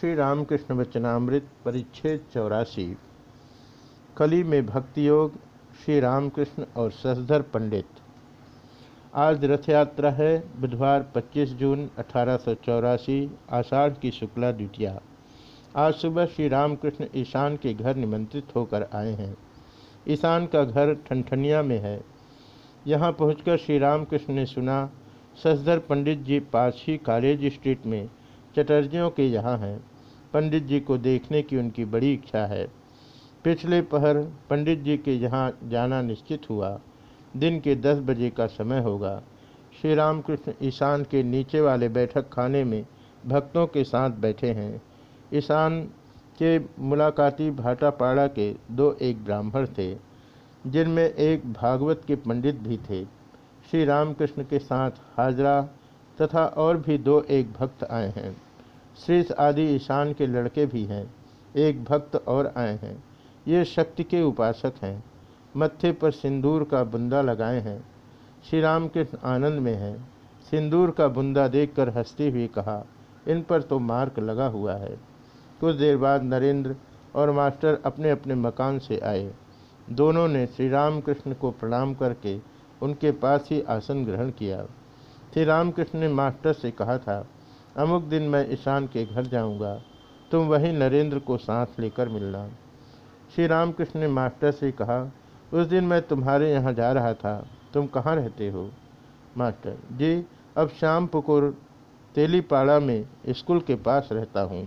श्री रामकृष्ण वचनामृत परिच्छेद चौरासी। कली में भक्ति योग श्री रामकृष्ण और ससधर पंडित। आज रथ यात्रा है, बुधवार 25 जून अठारह सौ चौरासी, आषाढ़ की शुक्ला द्वितीया। आज सुबह श्री रामकृष्ण ईशान के घर निमंत्रित होकर आए हैं। ईशान का घर ठनठनिया में है। यहाँ पहुंचकर श्री रामकृष्ण ने सुना ससधर पंडित जी पास ही कॉलेज स्ट्रीट में चटर्जियों के यहाँ हैं। पंडित जी को देखने की उनकी बड़ी इच्छा है। पिछले पहर पंडित जी के यहाँ जाना निश्चित हुआ। दिन के दस बजे का समय होगा। श्री रामकृष्ण ईशान के नीचे वाले बैठक खाने में भक्तों के साथ बैठे हैं। ईशान के मुलाकाती भाटापाड़ा के दो एक ब्राह्मण थे, जिनमें एक भागवत के पंडित भी थे। श्री रामकृष्ण के साथ हाजरा तथा और भी दो एक भक्त आए हैं। श्रेष आदि ईशान के लड़के भी हैं, एक भक्त और आए हैं। ये शक्ति के उपासक हैं। मत्थे पर सिंदूर का बुंदा लगाए हैं। श्री राम कृष्ण आनंद में हैं। सिंदूर का बुंदा देखकर हंसती हुई कहा, इन पर तो मार्क लगा हुआ है। कुछ देर बाद नरेंद्र और मास्टर अपने अपने मकान से आए। दोनों ने श्री राम कृष्ण को प्रणाम करके उनके पास ही आसन ग्रहण किया। श्री रामकृष्ण ने मास्टर से कहा था अमुक दिन मैं ईशान के घर जाऊँगा, तुम वहीं नरेंद्र को साथ लेकर मिलना। श्री रामकृष्ण ने मास्टर से कहा, उस दिन मैं तुम्हारे यहाँ जा रहा था, तुम कहाँ रहते हो? मास्टर, जी, अब शाम पुकुर तेलीपाड़ा में स्कूल के पास रहता हूँ।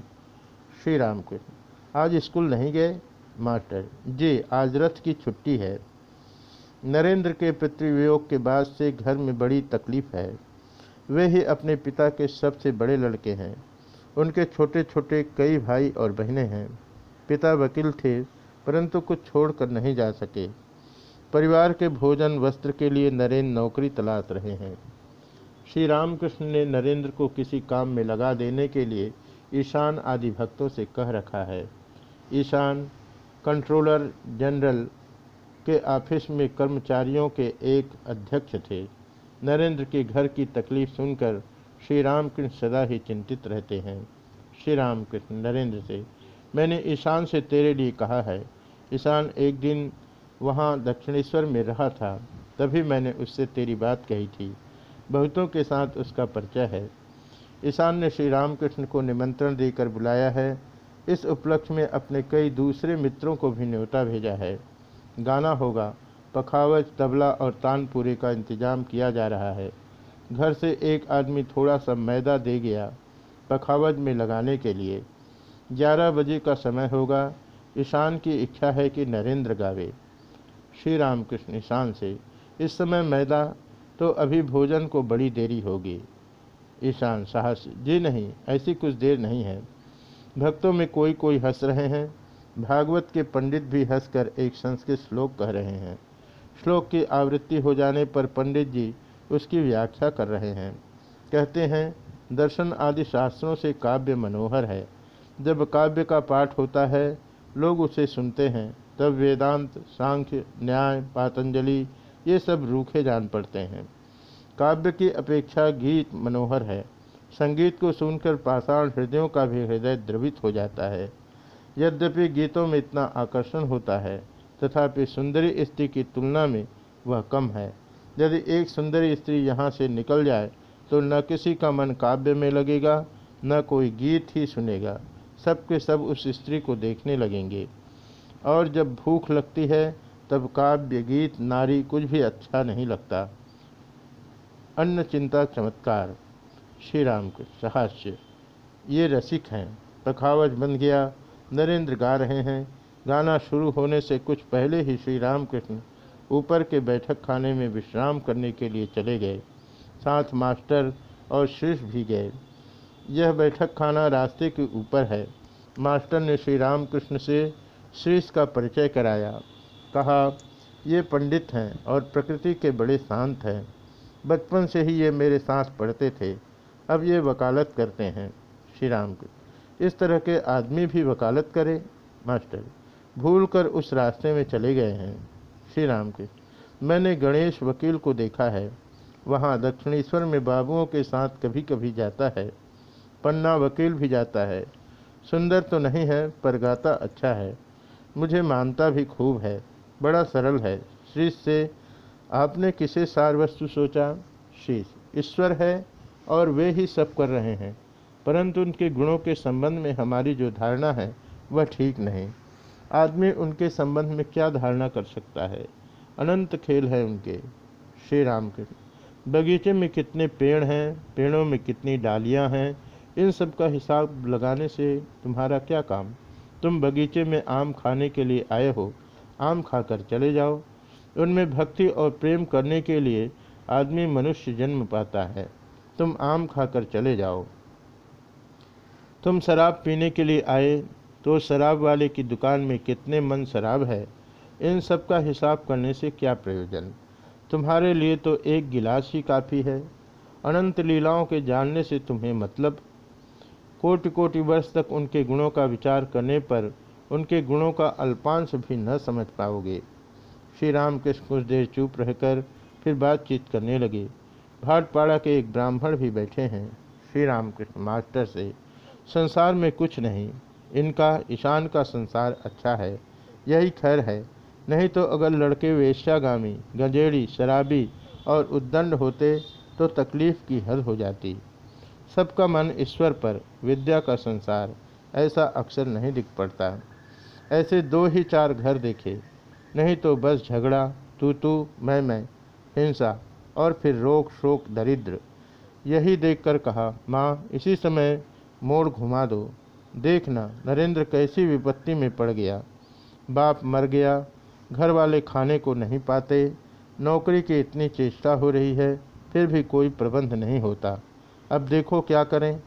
श्री रामकृष्ण, आज स्कूल नहीं गए? मास्टर, जी, आज रथ की छुट्टी है। नरेंद्र के पितृवियोग के बाद से घर में बड़ी तकलीफ़ है। वे ही अपने पिता के सबसे बड़े लड़के हैं। उनके छोटे छोटे कई भाई और बहनें हैं। पिता वकील थे, परंतु कुछ छोड़कर नहीं जा सके। परिवार के भोजन वस्त्र के लिए नरेंद्र नौकरी तलाश रहे हैं। श्री रामकृष्ण ने नरेंद्र को किसी काम में लगा देने के लिए ईशान आदि भक्तों से कह रखा है। ईशान, कंट्रोलर जनरल के ऑफ़िस में कर्मचारियों के एक अध्यक्ष थे। नरेंद्र के घर की तकलीफ़ सुनकर श्री रामकृष्ण सदा ही चिंतित रहते हैं। श्री रामकृष्ण नरेंद्र से, मैंने ईशान से तेरे लिए कहा है। ईशान एक दिन वहाँ दक्षिणेश्वर में रहा था, तभी मैंने उससे तेरी बात कही थी। बहुतों के साथ उसका परिचय है। ईशान ने श्री रामकृष्ण को निमंत्रण देकर बुलाया है। इस उपलक्ष्य में अपने कई दूसरे मित्रों को भी न्योता भेजा है। गाना होगा। पखावज तबला और तानपुरे का इंतज़ाम किया जा रहा है। घर से एक आदमी थोड़ा सा मैदा दे गया पखावज में लगाने के लिए। ग्यारह बजे का समय होगा। ईशान की इच्छा है कि नरेंद्र गावे। श्री रामकृष्ण ईशान से, इस समय मैदा तो अभी भोजन को बड़ी देरी होगी। ईशान साहस, जी नहीं, ऐसी कुछ देर नहीं है। भक्तों में कोई कोई हंस रहे हैं। भागवत के पंडित भी हंसकर एक संस्कृत श्लोक कह रहे हैं। श्लोक की आवृत्ति हो जाने पर पंडित जी उसकी व्याख्या कर रहे हैं। कहते हैं, दर्शन आदि शास्त्रों से काव्य मनोहर है। जब काव्य का पाठ होता है, लोग उसे सुनते हैं। तब वेदांत, सांख्य, न्याय, पातंजलि, ये सब रूखे जान पड़ते हैं। काव्य की अपेक्षा गीत मनोहर है। संगीत को सुनकर पाषाण हृदयों का भी हृदय द्रवित हो जाता है। यद्यपि गीतों में इतना आकर्षण होता है तथापि सुंदरी स्त्री की तुलना में वह कम है। यदि एक सुंदरी स्त्री यहाँ से निकल जाए तो न किसी का मन काव्य में लगेगा, न कोई गीत ही सुनेगा। सबके सब उस स्त्री को देखने लगेंगे। और जब भूख लगती है, तब काव्य, गीत, नारी कुछ भी अच्छा नहीं लगता। अन्न, चिंता, चमत्कार। श्री राम के सहास्य। ये रसिक हैं। पखावज बन गया। नरेंद्र गा रहे हैं। गाना शुरू होने से कुछ पहले ही श्री रामकृष्ण ऊपर के बैठक खाने में विश्राम करने के लिए चले गए। साथ मास्टर और शीर्ष भी गए। यह बैठक खाना रास्ते के ऊपर है। मास्टर ने श्री रामकृष्ण से शीर्ष का परिचय कराया। कहा, ये पंडित हैं और प्रकृति के बड़े शांत हैं। बचपन से ही ये मेरे साथ पढ़ते थे। अब ये वकालत करते हैं। श्री राम इस तरह के आदमी भी वकालत करे? मास्टर भूलकर उस रास्ते में चले गए हैं। श्री राम के। मैंने गणेश वकील को देखा है। वहाँ दक्षिणेश्वर में बाबुओं के साथ कभी कभी जाता है। पन्ना वकील भी जाता है। सुंदर तो नहीं है, पर गाता अच्छा है। मुझे मानता भी खूब है। बड़ा सरल है। शीश से, आपने किसे सार वस्तु सोचा? शीश। ईश्वर है, और वे ही सब कर रहे हैं। परंतु उनके गुणों के संबंध में हमारी जो धारणा है, वह ठीक नहीं। आदमी उनके संबंध में क्या धारणा कर सकता है? अनंत खेल है उनके। श्री राम के बगीचे में कितने पेड़ हैं? पेड़ों में कितनी डालियाँ हैं? इन सब का हिसाब लगाने से तुम्हारा क्या काम? तुम बगीचे में आम खाने के लिए आए हो। आम खाकर चले जाओ। उनमें भक्ति और प्रेम करने के लिए आदमी मनुष्य जन्म पाता है। तुम आम खाकर चले जाओ। तुम शराब पीने के लिए आए। तो शराब वाले की दुकान में कितने मन शराब है? इन सब का हिसाब करने से क्या प्रयोजन? तुम्हारे लिए तो एक गिलास ही काफ़ी है। अनंत लीलाओं के जानने से तुम्हें मतलब? कोटि कोटि वर्ष तक उनके गुणों का विचार करने पर उनके गुणों का अल्पांश भी न समझ पाओगे। श्री राम कृष्ण कुछ देर चुप रहकर फिर बातचीत करने लगे। भाटपाड़ा के एक ब्राह्मण भी बैठे हैं श्री राम कृष्ण मास्टर से। संसार में कुछ नहीं। इनका ईशान का संसार अच्छा है, यही खैर है। नहीं तो अगर लड़के वेश्यागामी गंजेड़ी शराबी और उद्दंड होते तो तकलीफ़ की हद हो जाती। सबका मन ईश्वर पर, विद्या का संसार, ऐसा अक्सर नहीं दिख पड़ता। ऐसे दो ही चार घर देखे, नहीं तो बस झगड़ा तू तू मैं मैं हिंसा और फिर रोक शोक, दरिद्र। यही देखकर कहा, माँ, इसी समय मोड़ घुमा दो। देखना, नरेंद्र कैसी विपत्ति में पड़ गया। बाप मर गया घर वाले खाने को नहीं पाते, नौकरी की इतनी चेष्टा हो रही है, फिर भी कोई प्रबंध नहीं होता। अब देखो क्या करें।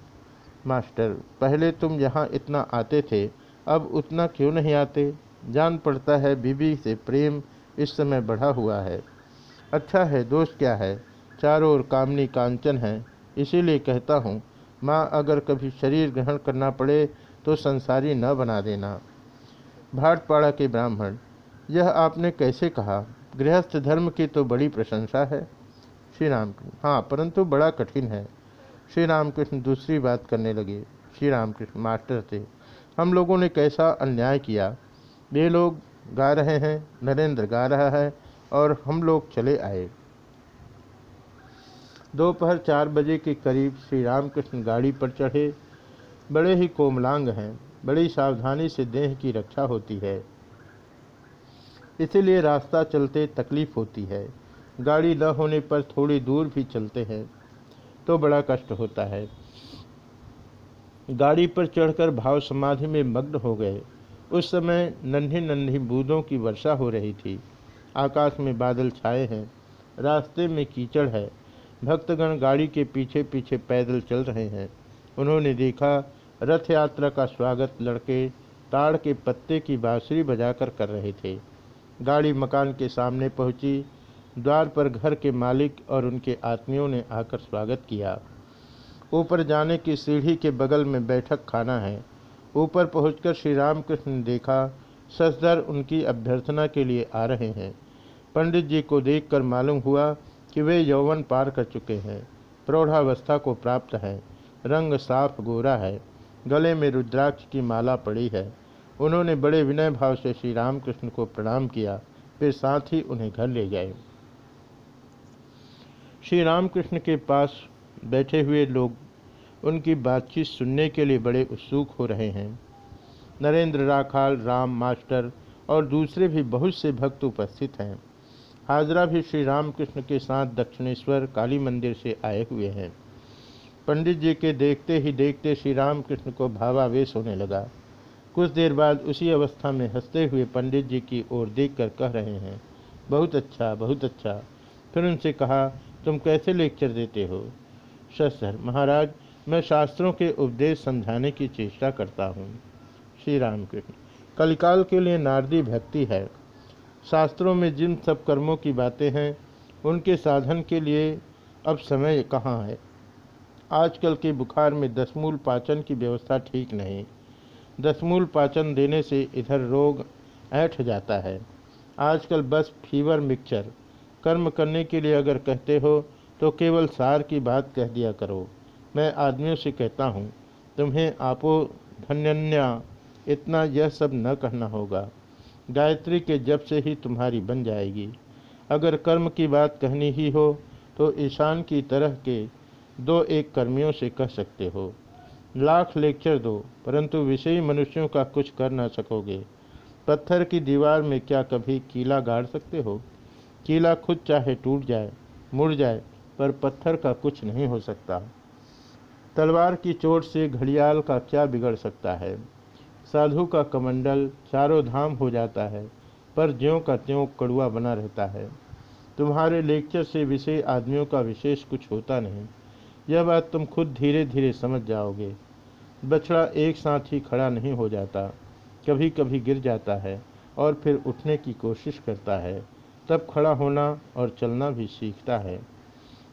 मास्टर, पहले तुम यहाँ इतना आते थे, अब उतना क्यों नहीं आते? जान पड़ता है बीबी से प्रेम इस समय बढ़ा हुआ है। अच्छा है, दोष क्या है? चारों ओर कामनी कांचन है, इसीलिए कहता हूँ माँ, अगर कभी शरीर ग्रहण करना पड़े तो संसारी न बना देना। भाटपाड़ा के ब्राह्मण, यह आपने कैसे कहा? गृहस्थ धर्म की तो बड़ी प्रशंसा है। श्री राम हाँ परंतु बड़ा कठिन है। श्री रामकृष्ण दूसरी बात करने लगे। श्री रामकृष्ण मास्टर थे। हम लोगों ने कैसा अन्याय किया? वे लोग गा रहे हैं, नरेंद्र गा रहा है और हम लोग चले आए। दोपहर चार बजे के करीब श्री रामकृष्ण गाड़ी पर चढ़े। बड़े ही कोमलांग हैं। बड़ी सावधानी से देह की रक्षा होती है। इसीलिए रास्ता चलते तकलीफ़ होती है। गाड़ी न होने पर थोड़ी दूर भी चलते हैं तो बड़ा कष्ट होता है। गाड़ी पर चढ़कर भाव समाधि में मग्न हो गए। उस समय नन्ही नन्ही बूंदों की वर्षा हो रही थी। आकाश में बादल छाए हैं। रास्ते में कीचड़ है। भक्तगण गाड़ी के पीछे पीछे पैदल चल रहे हैं। उन्होंने देखा, रथ यात्रा का स्वागत लड़के ताड़ के पत्ते की बाँसुरी बजाकर कर रहे थे। गाड़ी मकान के सामने पहुँची, द्वार पर घर के मालिक और उनके आत्मियों ने आकर स्वागत किया। ऊपर जाने की सीढ़ी के बगल में बैठक खाना है। ऊपर पहुंचकर श्री रामकृष्ण ने देखा ससदर उनकी अभ्यर्थना के लिए आ रहे हैं। पंडित जी को देखकर मालूम हुआ कि वे यौवन पार कर चुके हैं। प्रौढ़ावस्था को प्राप्त है। रंग साफ़ गोरा है। गले में रुद्राक्ष की माला पड़ी है। उन्होंने बड़े विनय भाव से श्री रामकृष्ण को प्रणाम किया। फिर साथ ही उन्हें घर ले गए। श्री रामकृष्ण के पास बैठे हुए लोग उनकी बातचीत सुनने के लिए बड़े उत्सुक हो रहे हैं। नरेंद्र राखाल, राम मास्टर और दूसरे भी बहुत से भक्त उपस्थित हैं। हाजरा भी श्री रामकृष्ण के साथ दक्षिणेश्वर काली मंदिर से आए हुए हैं। पंडित जी के देखते ही देखते श्री रामकृष्ण को भावावेश होने लगा। कुछ देर बाद उसी अवस्था में हँसते हुए पंडित जी की ओर देखकर कह रहे हैं, बहुत अच्छा बहुत अच्छा। फिर उनसे कहा, तुम कैसे लेक्चर देते हो? सर महाराज, मैं शास्त्रों के उपदेश समझाने की चेष्टा करता हूँ। श्री रामकृष्ण, कलिकाल के लिए नारदी भक्ति है। शास्त्रों में जिन सब कर्मों की बातें हैं, उनके साधन के लिए अब समय कहाँ है? आजकल के बुखार में दसमूल पाचन की व्यवस्था ठीक नहीं। दसमूल पाचन देने से इधर रोग ऐठ जाता है। आजकल बस फीवर मिक्सचर। कर्म करने के लिए अगर कहते हो तो केवल सार की बात कह दिया करो। मैं आदमियों से कहता हूँ, तुम्हें आपो धन्यन्या, इतना यह सब न कहना होगा। गायत्री के जब से ही तुम्हारी बन जाएगी। अगर कर्म की बात कहनी ही हो तो ईशान की तरह के दो एक कर्मियों से कह सकते हो। लाख लेक्चर दो, परंतु विषयी मनुष्यों का कुछ कर ना सकोगे। पत्थर की दीवार में क्या कभी कीला गाड़ सकते हो? कीला खुद चाहे टूट जाए, मुड़ जाए, पर पत्थर का कुछ नहीं हो सकता। तलवार की चोट से घड़ियाल का क्या बिगड़ सकता है? साधु का कमंडल चारों धाम हो जाता है, पर ज्यों का त्यों कड़ुआ बना रहता है। तुम्हारे लेक्चर से विषय आदमियों का विशेष कुछ होता नहीं। यह बात तुम खुद धीरे धीरे समझ जाओगे। बछड़ा एक साथ ही खड़ा नहीं हो जाता कभी कभी गिर जाता है और फिर उठने की कोशिश करता है। तब खड़ा होना और चलना भी सीखता है।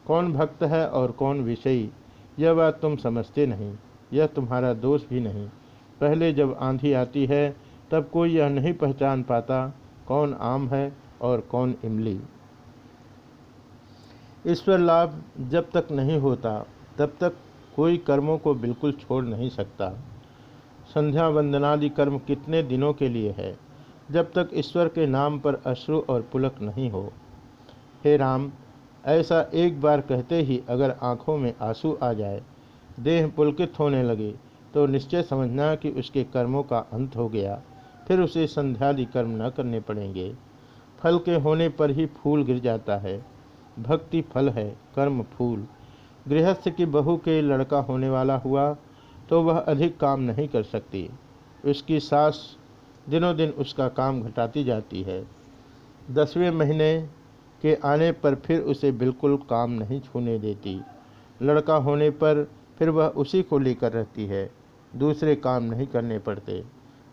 कौन भक्त है और कौन विषयी, यह बात तुम समझते नहीं, यह तुम्हारा दोष भी नहीं। पहले जब आंधी आती है, तब कोई यह नहीं पहचान पाता कौन आम है और कौन इमली। ईश्वर लाभ जब तक नहीं होता, तब तक कोई कर्मों को बिल्कुल छोड़ नहीं सकता। संध्या वंदनादि कर्म कितने दिनों के लिए है, जब तक ईश्वर के नाम पर अश्रु और पुलक नहीं हो। हे राम, ऐसा एक बार कहते ही अगर आँखों में आँसू आ जाए, देह पुलकित होने लगे तो निश्चय समझना कि उसके कर्मों का अंत हो गया। फिर उसे संध्यादि कर्म न करने पड़ेंगे। फल के होने पर ही फूल गिर जाता है। भक्ति फल है, कर्म फूल। गृहस्थ की बहू के लड़का होने वाला हुआ तो वह अधिक काम नहीं कर सकती। उसकी सास दिनों दिन उसका काम घटाती जाती है। दसवें महीने के आने पर फिर उसे बिल्कुल काम नहीं छूने देती। लड़का होने पर फिर वह उसी को लेकर रहती है। दूसरे काम नहीं करने पड़ते।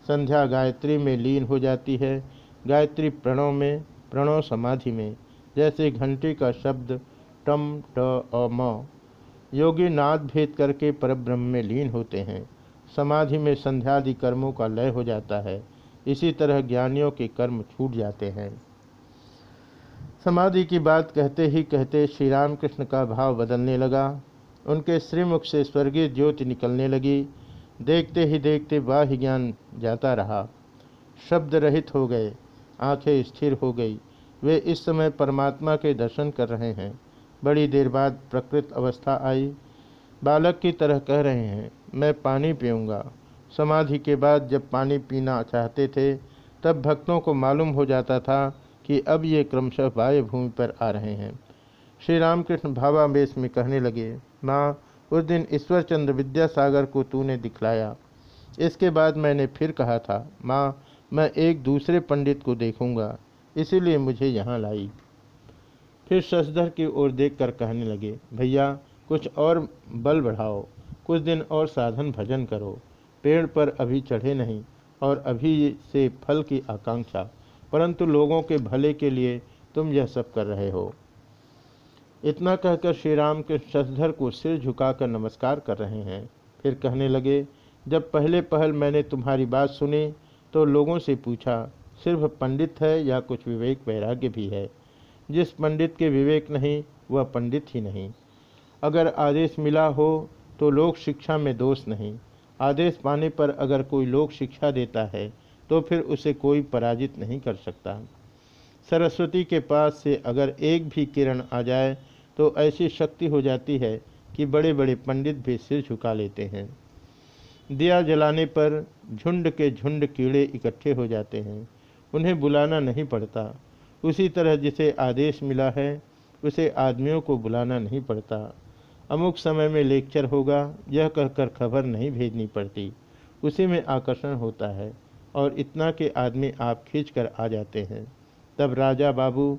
संध्या गायत्री में लीन हो जाती है। गायत्री प्रणव में, प्रणव समाधि में। जैसे घंटी का शब्द टम, ट म। योगी नाद भेद करके परब्रह्म में लीन होते हैं। समाधि में संध्यादि कर्मों का लय हो जाता है। इसी तरह ज्ञानियों के कर्म छूट जाते हैं। समाधि की बात कहते ही कहते श्री रामकृष्ण का भाव बदलने लगा। उनके श्रीमुख से स्वर्गीय ज्योति निकलने लगी। देखते ही देखते बाह्य ज्ञान जाता रहा। शब्द रहित हो गए, आँखें स्थिर हो गई। वे इस समय परमात्मा के दर्शन कर रहे हैं। बड़ी देर बाद प्रकृत अवस्था आई। बालक की तरह कह रहे हैं, मैं पानी पीऊँगा। समाधि के बाद जब पानी पीना चाहते थे, तब भक्तों को मालूम हो जाता था कि अब ये क्रमशः वायु भूमि पर आ रहे हैं। श्री रामकृष्ण भावावेश में कहने लगे, माँ उस दिन ईश्वरचंद्र विद्यासागर को तूने दिखलाया। इसके बाद मैंने फिर कहा था, माँ, मैं एक दूसरे पंडित को देखूँगा, इसीलिए मुझे यहाँ लाई। फिर शशधर की ओर देखकर कहने लगे, भैया, कुछ और बल बढ़ाओ, कुछ दिन और साधन भजन करो, पेड़ पर अभी चढ़े नहीं, और अभी से फल की आकांक्षा, परंतु लोगों के भले के लिए तुम यह सब कर रहे हो। इतना कहकर श्री राम के शशधर को सिर झुकाकर नमस्कार कर रहे हैं। फिर कहने लगे, जब पहले पहल मैंने तुम्हारी बात सुनी तो लोगों से पूछा, सिर्फ़ पंडित है या कुछ विवेक वैराग्य भी है? जिस पंडित के विवेक नहीं, वह पंडित ही नहीं। अगर आदेश मिला हो तो लोक शिक्षा में दोष नहीं। आदेश पाने पर अगर कोई लोक शिक्षा देता है तो फिर उसे कोई पराजित नहीं कर सकता। सरस्वती के पास से अगर एक भी किरण आ जाए तो ऐसी शक्ति हो जाती है कि बड़े बड़े पंडित भी सिर झुका लेते हैं। दिया जलाने पर झुंड के झुंड कीड़े इकट्ठे हो जाते हैं। उन्हें बुलाना नहीं पड़ता। उसी तरह जिसे आदेश मिला है, उसे आदमियों को बुलाना नहीं पड़ता। अमुक समय में लेक्चर होगा, यह कहकर खबर नहीं भेजनी पड़ती। उसी में आकर्षण होता है और इतना के आदमी आप खींच कर आ जाते हैं। तब राजा बाबू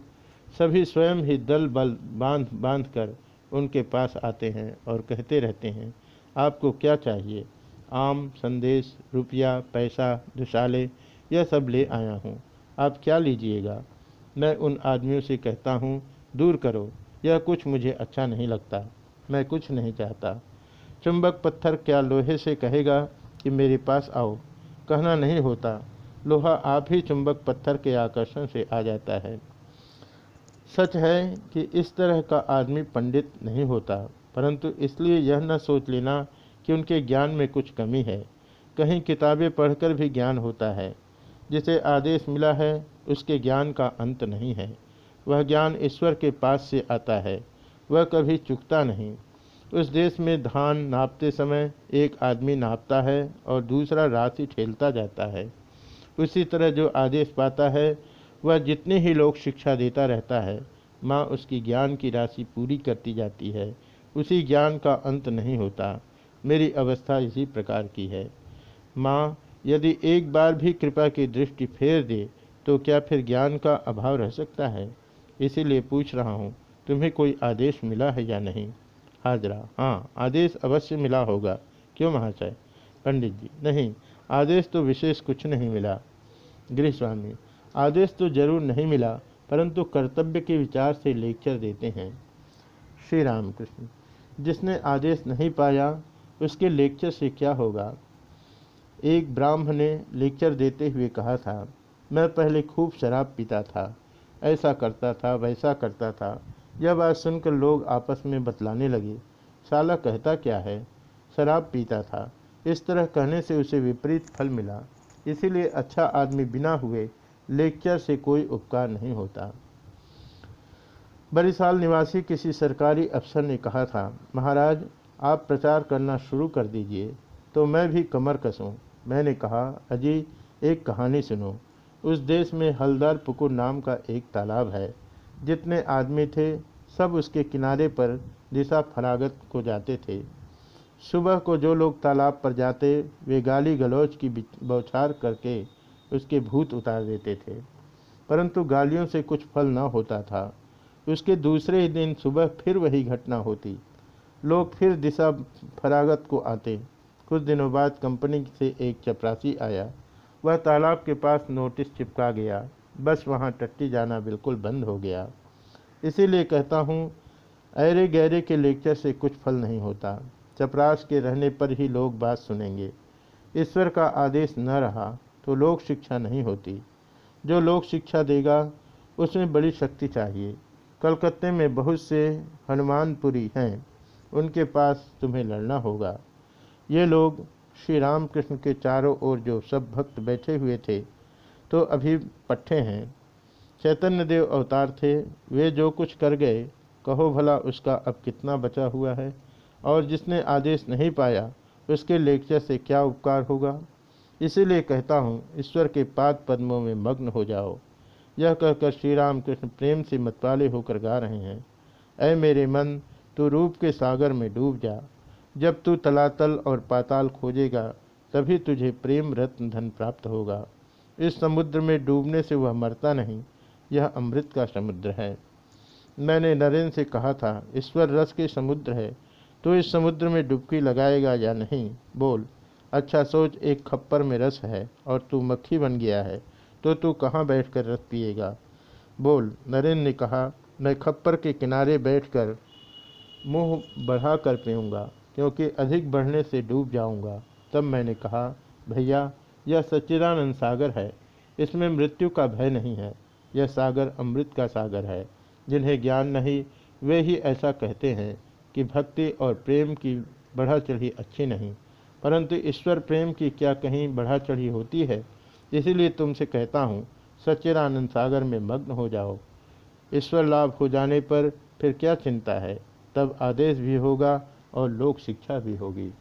सभी स्वयं ही दल बल बाँध बाँध कर उनके पास आते हैं और कहते रहते हैं, आपको क्या चाहिए? आम, संदेश, रुपया, पैसा, दुशाले, यह सब ले आया हूँ। आप क्या लीजिएगा? मैं उन आदमियों से कहता हूँ, दूर करो, यह कुछ मुझे अच्छा नहीं लगता, मैं कुछ नहीं चाहता। चुंबक पत्थर क्या लोहे से कहेगा कि मेरे पास आओ? कहना नहीं होता, लोहा आप ही चुंबक पत्थर के आकर्षण से आ जाता है। सच है कि इस तरह का आदमी पंडित नहीं होता, परंतु इसलिए यह न सोच लेना कि उनके ज्ञान में कुछ कमी है। कहीं किताबें पढ़कर भी ज्ञान होता है। जिसे आदेश मिला है, उसके ज्ञान का अंत नहीं है। वह ज्ञान ईश्वर के पास से आता है, वह कभी चुकता नहीं। उस देश में धान नापते समय एक आदमी नापता है और दूसरा राशि ठेलता जाता है। उसी तरह जो आदेश पाता है वह जितने ही लोग शिक्षा देता रहता है, माँ उसकी ज्ञान की राशि पूरी करती जाती है। उसी ज्ञान का अंत नहीं होता। मेरी अवस्था इसी प्रकार की है। माँ, यदि एक बार भी कृपा की दृष्टि फेर दे तो क्या फिर ज्ञान का अभाव रह सकता है? इसीलिए पूछ रहा हूँ, तुम्हें कोई आदेश मिला है या नहीं? हाजरा हाँ आदेश अवश्य मिला होगा। क्यों महाशय? पंडित जी, नहीं, आदेश तो विशेष कुछ नहीं मिला। गृह स्वामी आदेश तो ज़रूर नहीं मिला, परंतु कर्तव्य के विचार से लेक्चर देते हैं। श्री रामकृष्ण जिसने आदेश नहीं पाया, उसके लेक्चर से क्या होगा? एक ब्राह्मण ने लेक्चर देते हुए कहा था, मैं पहले खूब शराब पीता था, ऐसा करता था, वैसा करता था। यह बात सुनकर लोग आपस में बतलाने लगे, साला कहता क्या है? शराब पीता था। इस तरह कहने से उसे विपरीत फल मिला। इसीलिए अच्छा आदमी बिना हुए लेक्चर से कोई उपकार नहीं होता। बरिसाल निवासी किसी सरकारी अफसर ने कहा था, महाराज, आप प्रचार करना शुरू कर दीजिए तो मैं भी कमर कसूं। मैंने कहा, अजी, एक कहानी सुनो। उस देश में हलदार पुकुर नाम का एक तालाब है। जितने आदमी थे, सब उसके किनारे पर दिशा फरागत को जाते थे। सुबह को जो लोग तालाब पर जाते, वे गाली गलौज की बौछार करके उसके भूत उतार देते थे। परंतु गालियों से कुछ फल न होता था। उसके दूसरे ही दिन सुबह फिर वही घटना होती। लोग फिर दिशा फरागत को आते। कुछ दिनों बाद कंपनी से एक चपरासी आया। वह तालाब के पास नोटिस चिपका गया। बस वहाँ टट्टी जाना बिल्कुल बंद हो गया। इसीलिए कहता हूँ अरे गहरे के लेक्चर से कुछ फल नहीं होता। चपरास के रहने पर ही लोग बात सुनेंगे। ईश्वर का आदेश न रहा। तो लोक शिक्षा नहीं होती। जो लोक शिक्षा देगा, उसमें बड़ी शक्ति चाहिए। कलकत्ते में बहुत से हनुमानपुरी हैं, उनके पास तुम्हें लड़ना होगा। ये लोग श्री रामकृष्ण के चारों ओर जो सब भक्त बैठे हुए थे तो अभी पट्टे हैं। चैतन्य देव अवतार थे, वे जो कुछ कर गए, कहो भला उसका अब कितना बचा हुआ है? और जिसने आदेश नहीं पाया, उसके लेक्चर से क्या उपकार होगा? इसीलिए कहता हूँ, ईश्वर के पाद पद्मों में मग्न हो जाओ। यह कहकर श्री राम कृष्ण प्रेम से मतवाले होकर गा रहे हैं। ऐ मेरे मन, तू रूप के सागर में डूब जा। जब तू तलातल और पाताल खोजेगा, तभी तुझे प्रेम रत्न धन प्राप्त होगा। इस समुद्र में डूबने से वह मरता नहीं, यह अमृत का समुद्र है। मैंने नरेंद्र से कहा था, ईश्वर रस के समुद्र है तो इस समुद्र में डुबकी लगाएगा या नहीं? बोल। अच्छा सोच, एक खप्पर में रस है और तू मक्खी बन गया है तो तू कहाँ बैठकर रस पिएगा? बोल, नरेंद्र ने कहा, मैं खप्पर के किनारे बैठकर मुँह बढ़ाकर पीऊँगा, क्योंकि अधिक बढ़ने से डूब जाऊँगा। तब मैंने कहा, भैया, यह सच्चिदानंद सागर है। इसमें मृत्यु का भय नहीं है, यह सागर अमृत का सागर है। जिन्हें ज्ञान नहीं, वे ही ऐसा कहते हैं कि भक्ति और प्रेम की बढ़ा चढ़ी अच्छी नहीं। परंतु ईश्वर प्रेम की क्या कहीं बढ़ा चढ़ी होती है? इसीलिए तुमसे कहता हूँ, सच्चिदानंद सागर में मग्न हो जाओ। ईश्वर लाभ हो जाने पर फिर क्या चिंता है? तब आदेश भी होगा और लोक शिक्षा भी होगी।